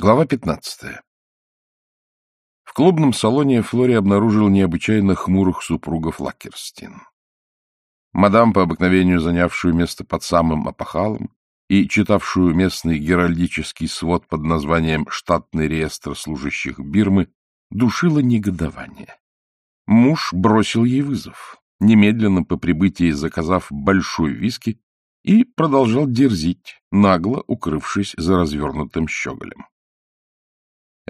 Глава 15. В клубном салоне Флори обнаружил необычайно хмурых супругов Лакерстин. Мадам, по обыкновению занявшую место под самым опахалом и читавшую местный геральдический свод под названием «Штатный реестр служащих Бирмы», душила негодование. Муж бросил ей вызов, немедленно по прибытии заказав большой виски, и продолжал дерзить, нагло укрывшись за развернутым щеголем.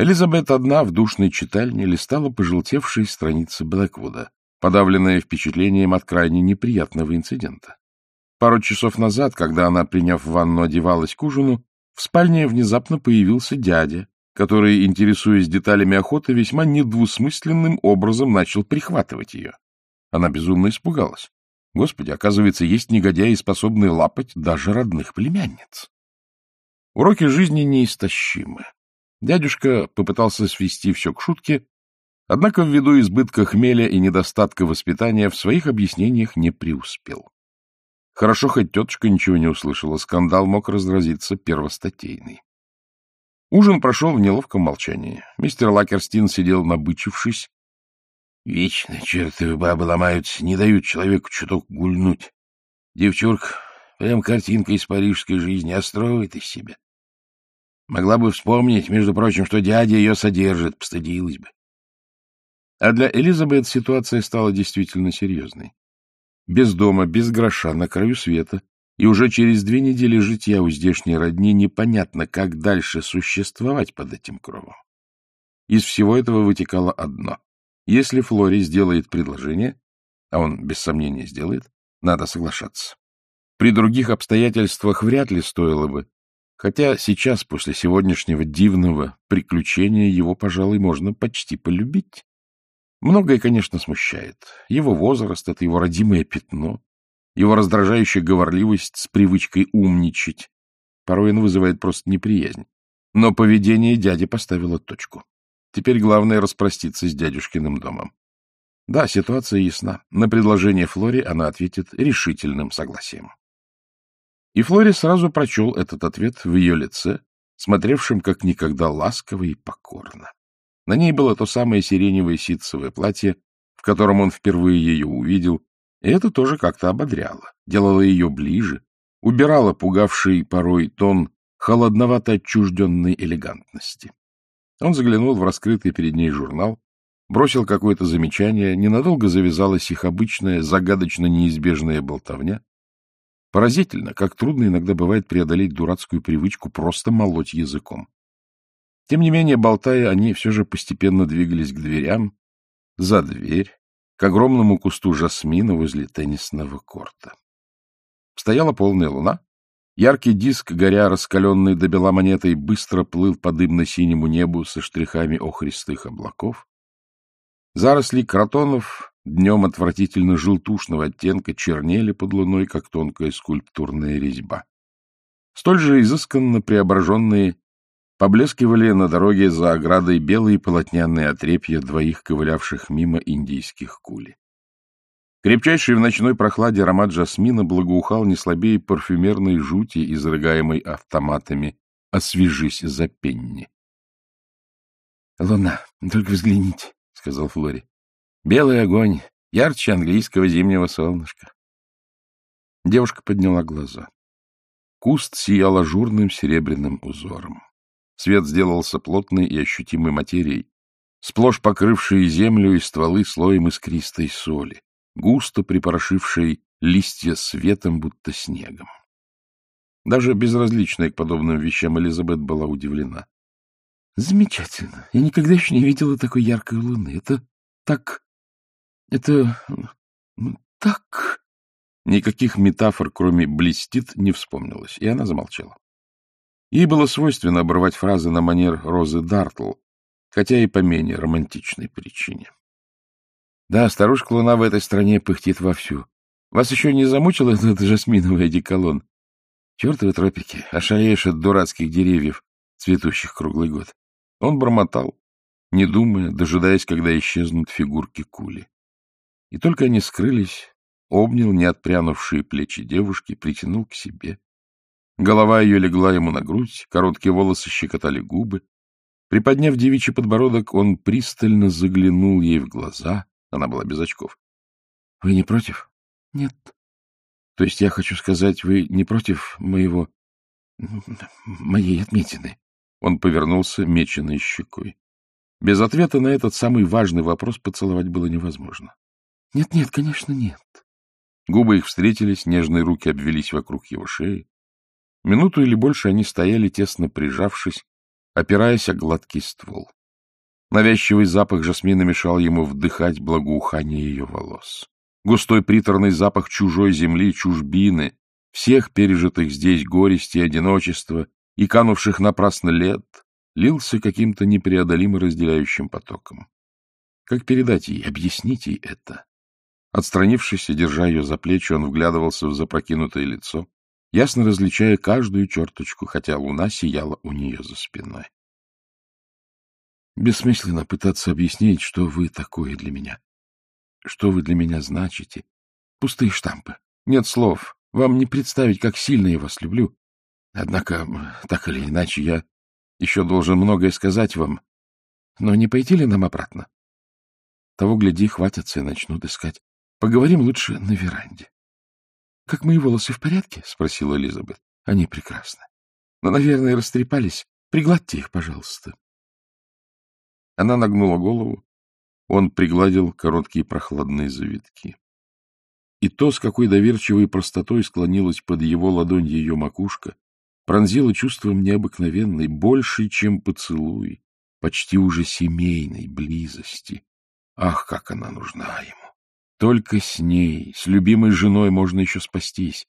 Элизабет одна в душной читальне листала пожелтевшие страницы Блэквуда, подавленная впечатлением от крайне неприятного инцидента. Пару часов назад, когда она, приняв ванну, одевалась к ужину, в спальне внезапно появился дядя, который, интересуясь деталями охоты, весьма недвусмысленным образом начал прихватывать ее. Она безумно испугалась. Господи, оказывается, есть негодяи, способные лапать даже родных племянниц. Уроки жизни неистощимы. Дядюшка попытался свести все к шутке, однако ввиду избытка хмеля и недостатка воспитания в своих объяснениях не преуспел. Хорошо, хоть тетушка ничего не услышала, скандал мог разразиться первостатейный. Ужин прошел в неловком молчании. Мистер Лакерстин сидел набычившись. Вечно чертовы бабы ломаются, не дают человеку чуток гульнуть. Девчурка прям картинка из парижской жизни, а строит из себя. Могла бы вспомнить, между прочим, что дядя ее содержит, постыдилась бы. А для Элизабет ситуация стала действительно серьезной. Без дома, без гроша, на краю света, и уже через две недели житья у здешней родни непонятно, как дальше существовать под этим кровом. Из всего этого вытекало одно. Если Флори сделает предложение, а он без сомнения сделает, надо соглашаться. При других обстоятельствах вряд ли стоило бы, Хотя сейчас, после сегодняшнего дивного приключения, его, пожалуй, можно почти полюбить. Многое, конечно, смущает. Его возраст — это его родимое пятно, его раздражающая говорливость с привычкой умничать. Порой он вызывает просто неприязнь. Но поведение дяди поставило точку. Теперь главное — распроститься с дядюшкиным домом. Да, ситуация ясна. На предложение Флори она ответит решительным согласием. И Флори сразу прочел этот ответ в ее лице, смотревшем как никогда ласково и покорно. На ней было то самое сиреневое ситцевое платье, в котором он впервые ее увидел, и это тоже как-то ободряло, делало ее ближе, убирало пугавший порой тон холодновато отчужденной элегантности. Он заглянул в раскрытый перед ней журнал, бросил какое-то замечание, ненадолго завязалась их обычная, загадочно неизбежная болтовня, Поразительно, как трудно иногда бывает преодолеть дурацкую привычку просто молоть языком. Тем не менее, болтая, они все же постепенно двигались к дверям, за дверь, к огромному кусту жасмина возле теннисного корта. Стояла полная луна. Яркий диск, горя раскаленной до бела монетой, быстро плыл по дымно-синему небу со штрихами охристых облаков. Заросли кротонов днем отвратительно желтушного оттенка чернели под луной, как тонкая скульптурная резьба. Столь же изысканно преображенные поблескивали на дороге за оградой белые полотняные отрепья двоих ковылявших мимо индийских кули. Крепчайший в ночной прохладе аромат жасмина благоухал не слабее парфюмерной жути, изрыгаемой автоматами «Освежись за пенни». — Луна, только взгляните, — сказал Флори. Белый огонь, ярче английского зимнего солнышка. Девушка подняла глаза. Куст сиял ажурным серебряным узором. Свет сделался плотной и ощутимой материей, сплошь покрывшей землю и стволы слоем искристой соли, густо припорошившей листья светом, будто снегом. Даже безразличная к подобным вещам Элизабет была удивлена. — Замечательно. Я никогда еще не видела такой яркой луны. Это так это... так... Никаких метафор, кроме «блестит», не вспомнилось, и она замолчала. Ей было свойственно обрывать фразы на манер Розы Дартл, хотя и по менее романтичной причине. Да, старушка Луна в этой стране пыхтит вовсю. Вас еще не замучил этот жасминовый одеколон? Чертовы тропики, ошалеешь от дурацких деревьев, цветущих круглый год. Он бормотал, не думая, дожидаясь, когда исчезнут фигурки кули. И только они скрылись, обнял неотпрянувшие плечи девушки, притянул к себе. Голова ее легла ему на грудь, короткие волосы щекотали губы, Приподняв девичий подбородок, он пристально заглянул ей в глаза. Она была без очков. — Вы не против? — Нет. — То есть я хочу сказать, вы не против моего... моей отметины? Он повернулся меченой щекой. Без ответа на этот самый важный вопрос поцеловать было невозможно. Нет, — Нет-нет, конечно, нет. Губы их встретились, нежные руки обвелись вокруг его шеи. Минуту или больше они стояли, тесно прижавшись, опираясь о гладкий ствол. Навязчивый запах жасмина мешал ему вдыхать благоухание ее волос. Густой приторный запах чужой земли, чужбины, всех пережитых здесь горести одиночества и канувших напрасно лет, лился каким-то непреодолимо разделяющим потоком. Как передать ей, объяснить ей это? Отстранившись и держа ее за плечи, он вглядывался в запрокинутое лицо, ясно различая каждую черточку, хотя луна сияла у нее за спиной. Бессмысленно пытаться объяснить, что вы такое для меня, что вы для меня значите. Пустые штампы. Нет слов. Вам не представить, как сильно я вас люблю. Однако, так или иначе, я еще должен многое сказать вам. Но не пойти ли нам обратно? Того, гляди, хватятся и начнут искать. Поговорим лучше на веранде. — Как мои волосы в порядке? — спросила Элизабет. — Они прекрасны. Но, наверное, растрепались. Пригладьте их, пожалуйста. Она нагнула голову. Он пригладил короткие прохладные завитки. И то, с какой доверчивой простотой склонилась под его ладонь ее макушка, пронзило чувством необыкновенной, большей, чем поцелуй, почти уже семейной близости. Ах, как она нужна ему! Только с ней, с любимой женой можно еще спастись.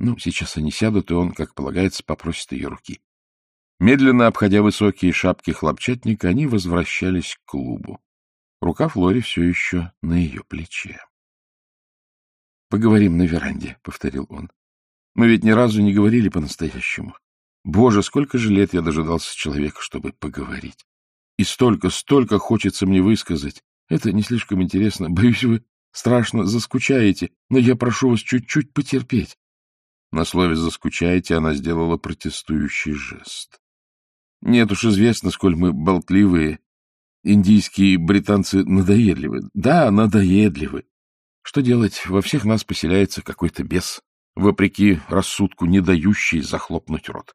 Ну, сейчас они сядут, и он, как полагается, попросит ее руки. Медленно обходя высокие шапки хлопчатника, они возвращались к клубу. Рука Флори все еще на ее плече. — Поговорим на веранде, — повторил он. — Мы ведь ни разу не говорили по-настоящему. Боже, сколько же лет я дожидался человека, чтобы поговорить. И столько, столько хочется мне высказать. Это не слишком интересно. Боюсь, вы Страшно заскучаете, но я прошу вас чуть-чуть потерпеть. На слове «заскучаете» она сделала протестующий жест. Нет уж известно, сколь мы болтливые. Индийские британцы надоедливы. Да, надоедливы. Что делать? Во всех нас поселяется какой-то бес, вопреки рассудку, не дающий захлопнуть рот.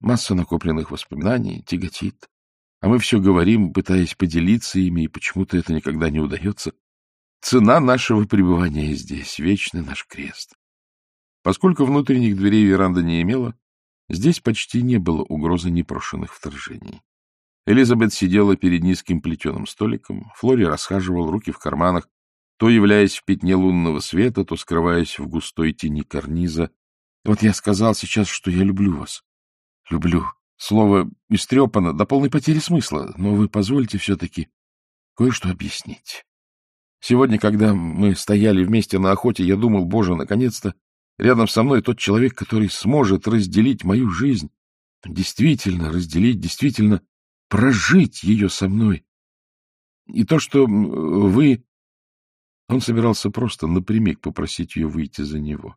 Масса накопленных воспоминаний тяготит. А мы все говорим, пытаясь поделиться ими, и почему-то это никогда не удается. Цена нашего пребывания здесь — вечный наш крест. Поскольку внутренних дверей веранда не имела, здесь почти не было угрозы непрошенных вторжений. Элизабет сидела перед низким плетеным столиком, Флори расхаживал, руки в карманах, то являясь в пятне лунного света, то скрываясь в густой тени карниза. Вот я сказал сейчас, что я люблю вас. Люблю. Слово истрепано до полной потери смысла, но вы позвольте все-таки кое-что объяснить. Сегодня, когда мы стояли вместе на охоте, я думал, боже, наконец-то рядом со мной тот человек, который сможет разделить мою жизнь, действительно разделить, действительно прожить ее со мной. И то, что вы... Он собирался просто напрямик попросить ее выйти за него.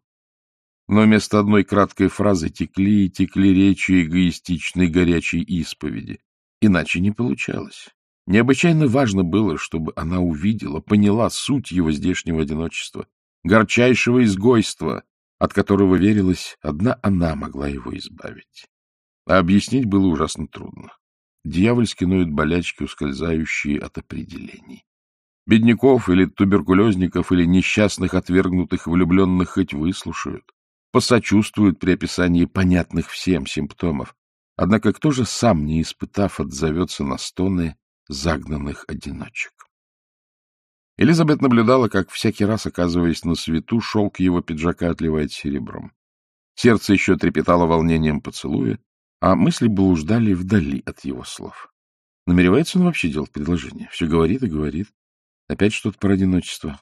Но вместо одной краткой фразы текли и текли речи эгоистичной горячей исповеди. Иначе не получалось. Необычайно важно было, чтобы она увидела, поняла суть его здешнего одиночества, горчайшего изгойства, от которого верилась, одна она могла его избавить. А объяснить было ужасно трудно. Дьявольски ноют болячки, ускользающие от определений. Бедняков или туберкулезников или несчастных отвергнутых влюбленных хоть выслушают, посочувствуют при описании понятных всем симптомов. Однако кто же сам, не испытав, отзовется на стоны загнанных одиночек. Элизабет наблюдала, как всякий раз, оказываясь на свету, шелк его пиджака отливает серебром. Сердце еще трепетало волнением поцелуя, а мысли блуждали вдали от его слов. Намеревается он вообще делать предложение? Все говорит и говорит. Опять что-то про одиночество.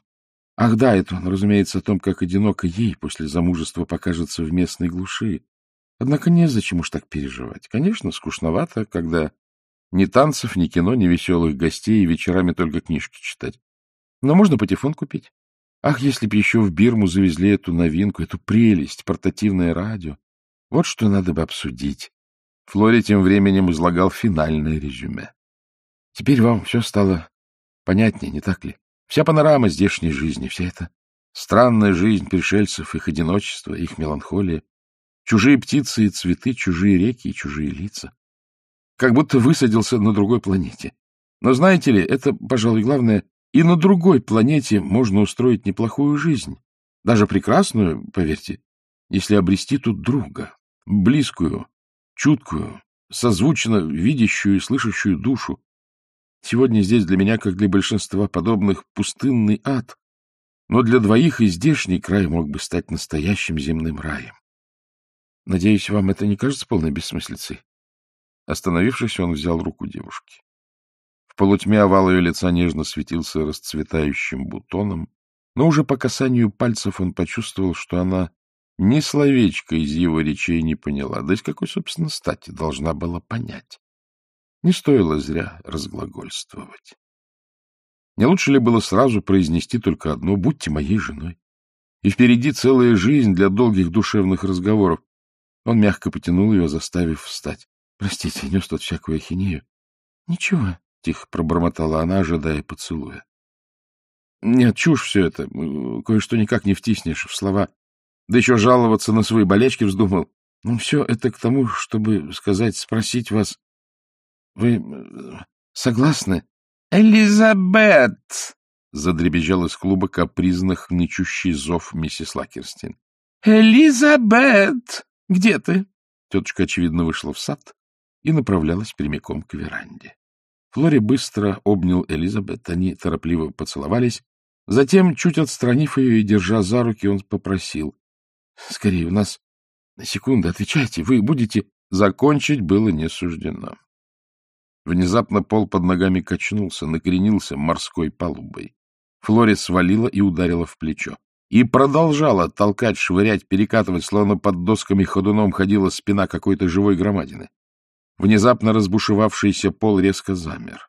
Ах да, это он, разумеется, о том, как одиноко ей после замужества покажется в местной глуши. Однако незачем уж так переживать. Конечно, скучновато, когда ни танцев, ни кино, ни веселых гостей, и вечерами только книжки читать. Но можно патефон купить. Ах, если б еще в Бирму завезли эту новинку, эту прелесть, портативное радио. Вот что надо бы обсудить. Флори тем временем излагал финальное резюме. Теперь вам все стало понятнее, не так ли? Вся панорама здешней жизни, вся эта странная жизнь пришельцев, их одиночество, их меланхолия, чужие птицы и цветы, чужие реки и чужие лица. Как будто высадился на другой планете. Но знаете ли, это, пожалуй, главное, и на другой планете можно устроить неплохую жизнь. Даже прекрасную, поверьте, если обрести тут друга, близкую, чуткую, созвучно видящую и слышащую душу. Сегодня здесь для меня, как для большинства подобных, пустынный ад, но для двоих и здешний край мог бы стать настоящим земным раем. Надеюсь, вам это не кажется полной бессмыслицей? Остановившись, он взял руку девушки. В полутьме овал ее лица нежно светился расцветающим бутоном, но уже по касанию пальцев он почувствовал, что она ни словечко из его речей не поняла, да из какой, собственно, стати должна была понять. Не стоило зря разглагольствовать. Не лучше ли было сразу произнести только одно «будьте моей женой»? И впереди целая жизнь для долгих душевных разговоров. Он мягко потянул ее, заставив встать. — Простите, нес тут всякую ахинею. — Ничего, — тихо пробормотала она, ожидая поцелуя. — Нет, чушь все это. Кое-что никак не втиснешь в слова. Да еще жаловаться на свои болячки вздумал. Ну, все это к тому, чтобы сказать, спросить вас. Вы согласны? — Элизабет! — задребезжал из клуба капризных нычущий зов миссис Лакерстин. — Элизабет! Где ты? Тетушка, очевидно, вышла в сад и направлялась прямиком к веранде. Флори быстро обнял Элизабет, они торопливо поцеловались. Затем, чуть отстранив ее и держа за руки, он попросил. — Скорее, у нас на секунду отвечайте, вы будете... Закончить было не суждено. Внезапно пол под ногами качнулся, накренился морской палубой. Флорис свалила и ударила в плечо. И продолжала толкать, швырять, перекатывать, словно под досками ходуном ходила спина какой-то живой громадины. Внезапно разбушевавшийся пол резко замер.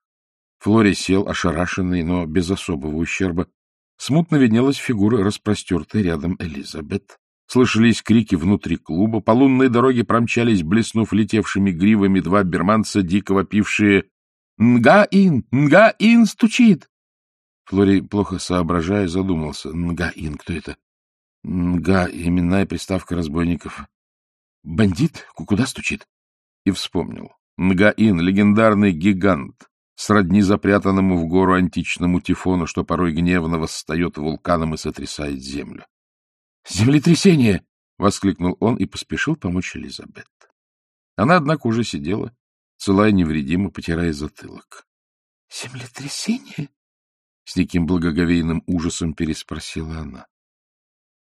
Флори сел, ошарашенный, но без особого ущерба. Смутно виднелась фигура, распростертой рядом Элизабет. Слышались крики внутри клуба, по лунной дороге промчались, блеснув летевшими гривами, два берманца, дико вопившие «Нга-ин! Нга-ин стучит!» Флори, плохо соображая, задумался. «Нга-ин, кто это?» «Нга, именная приставка разбойников». «Бандит? Куда стучит?» И вспомнил. Нга-ин, легендарный гигант, сродни запрятанному в гору античному тифону, что порой гневно восстает вулканом и сотрясает землю. «Землетрясение!» — воскликнул он и поспешил помочь Элизабет. Она, однако, уже сидела, целая невредимо, потирая затылок. — Землетрясение? — с неким благоговейным ужасом переспросила она.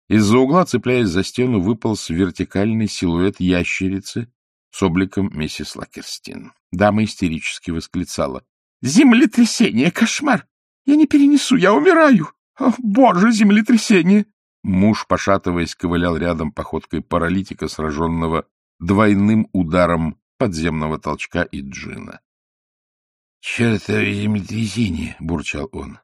Из-за угла, цепляясь за стену, выполз вертикальный силуэт ящерицы с обликом миссис Лакерстин. Дама истерически восклицала. — Землетрясение! Кошмар! Я не перенесу, я умираю! О, боже, землетрясение! Муж, пошатываясь, ковылял рядом походкой паралитика, сраженного двойным ударом подземного толчка и джина. — Чертово землетрясение! — бурчал он.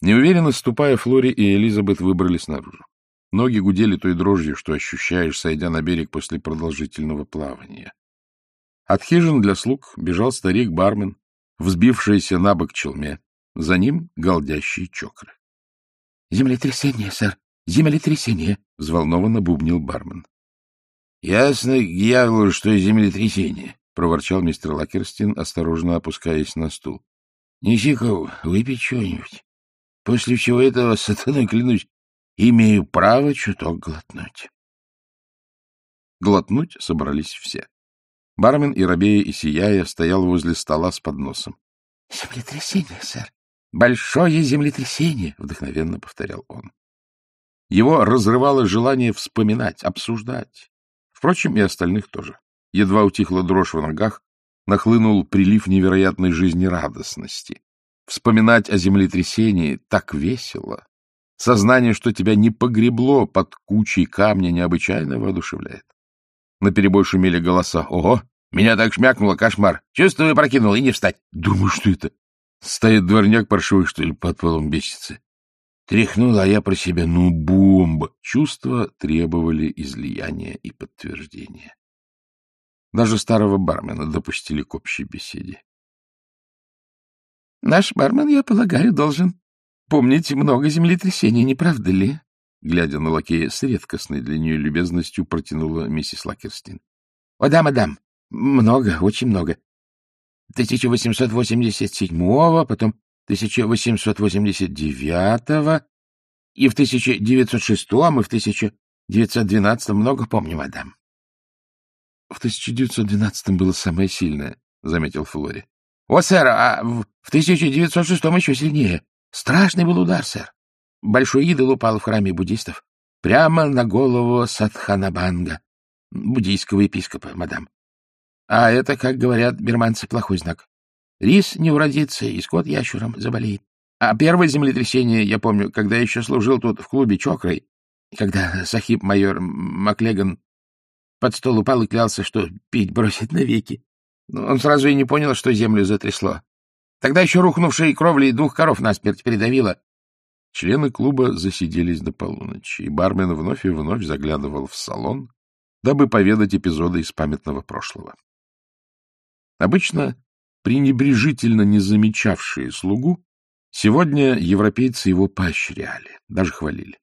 Неуверенно ступая, Флори и Элизабет выбрались наружу. Ноги гудели той дрожью, что ощущаешь, сойдя на берег после продолжительного плавания. От хижин для слуг бежал старик-бармен, взбившийся на бок челме. За ним галдящие чокры. — Землетрясение, сэр! Землетрясение! — взволнованно бубнил бармен. — Ясно, дьяволу, что землетрясение, — проворчал мистер Лакерстин, осторожно опускаясь на стул. — Неси-ка, выпить что-нибудь. После всего этого, сатаной клянусь, имею право чуток глотнуть. Глотнуть собрались все. Бармен и Рабея и Сияя стоял возле стола с подносом. — Землетрясение, сэр. Большое землетрясение, — вдохновенно повторял он. Его разрывало желание вспоминать, обсуждать. Впрочем, и остальных тоже. Едва утихла дрожь в ногах, нахлынул прилив невероятной жизнерадостности. Вспоминать о землетрясении так весело. Сознание, что тебя не погребло под кучей камня, необычайно воодушевляет. На перебой шумели голоса. «Ого! Меня так шмякнуло, кошмар! Чувствую, прокинул, и не встать!» «Думаю, что это? Стоит дворняк паршивый, что ли, под полом бесится?» Тряхнула, а я про себя, ну, бомба. Чувства требовали излияния и подтверждения. Даже старого бармена допустили к общей беседе. — Наш бармен, я полагаю, должен помнить много землетрясений, не правда ли? Глядя на лакея с редкостной для нее любезностью, протянула миссис Лакерстин. — О, да, мадам, много, очень много. 1887-го, потом 1889-го, и в 1906-м, и в 1912-м много помню, мадам. — В 1912-м было самое сильное, — заметил Флори. — О, сэр, а в 1906-м еще сильнее. Страшный был удар, сэр. Большой идол упал в храме буддистов. Прямо на голову Садханабанга, буддийского епископа, мадам. А это, как говорят бирманцы, плохой знак. Рис не уродится, и скот ящуром заболеет. А первое землетрясение, я помню, когда я еще служил тут в клубе Чокрой, когда сахиб-майор Маклеган под стол упал и клялся, что пить бросит навеки. Он сразу и не понял, что землю затрясло. Тогда еще рухнувшей кровли двух коров насмерть придавило. Члены клуба засиделись до полуночи, и бармен вновь и вновь заглядывал в салон, дабы поведать эпизоды из памятного прошлого. Обычно пренебрежительно не замечавшие слугу, сегодня европейцы его поощряли, даже хвалили.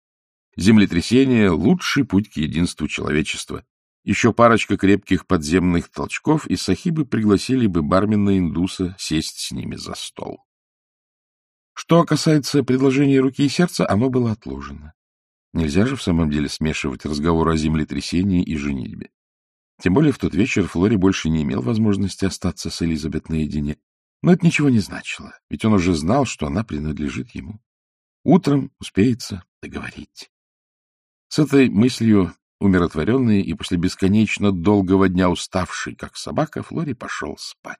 Землетрясение — лучший путь к единству человечества. Еще парочка крепких подземных толчков, и сахибы пригласили бы бармена-индуса сесть с ними за стол. Что касается предложения руки и сердца, оно было отложено. Нельзя же в самом деле смешивать разговор о землетрясении и женитьбе. Тем более в тот вечер Флори больше не имел возможности остаться с Элизабет наедине. Но это ничего не значило, ведь он уже знал, что она принадлежит ему. Утром успеется договорить. С этой мыслью, умиротворенный и после бесконечно долгого дня уставший, как собака, Флори пошел спать.